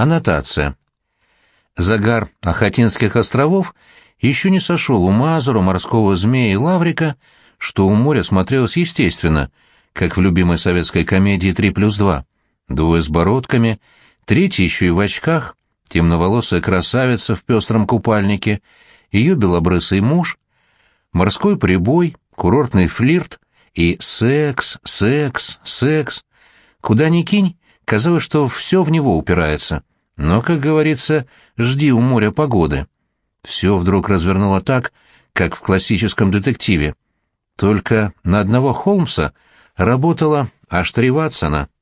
Аннотация. Загар Ахатинских островов еще не сошел у Мазура, морского змея и Лаврика, что у моря смотрелось естественно, как в любимой советской комедии «Три плюс два». Двое с бородками, третий еще и в очках, темноволосая красавица в пестром купальнике, ее белобрысый муж, морской прибой, курортный флирт и секс, секс, секс. Куда ни кинь, казалось, что все в него упирается. Но, как говорится, жди у моря погоды. Все вдруг развернуло так, как в классическом детективе. Только на одного Холмса работала аж три Ватсона —